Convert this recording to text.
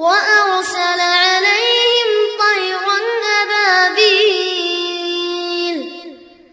我。